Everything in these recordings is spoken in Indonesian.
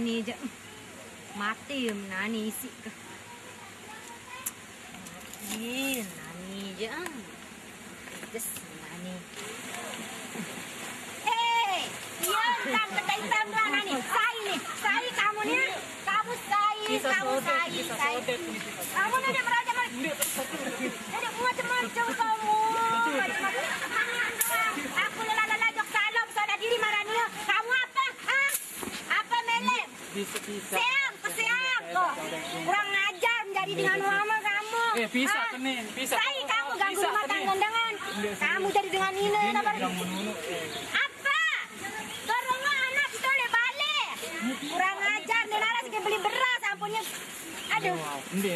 nani je. Mati nani isi ke. Nani je. Yes, nani. Eh, iya, tam kedai tam lah nani. Sai nih, sai kamu nih. Kamu sai, kamu sai, sai. Kamu nih ada beraja Ada macam-macam kamu. Macam-macam. Aku Siap, siap kok. Kurang ajar menjadi dengan mama kamu. Eh, bisa ah. tenin, bisa. Saya kamu ganggu rumah tangga dengan kamu jadi dengan ini apa? Apa? Ke rumah anak itu udah balik. Kurang ngajar, nenara sih beli beras, ampunnya. Aduh,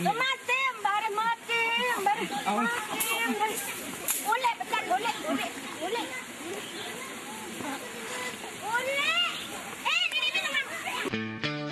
mati, baru mati, baru mati, boleh, betul, boleh, boleh, boleh. Eh, Thank you.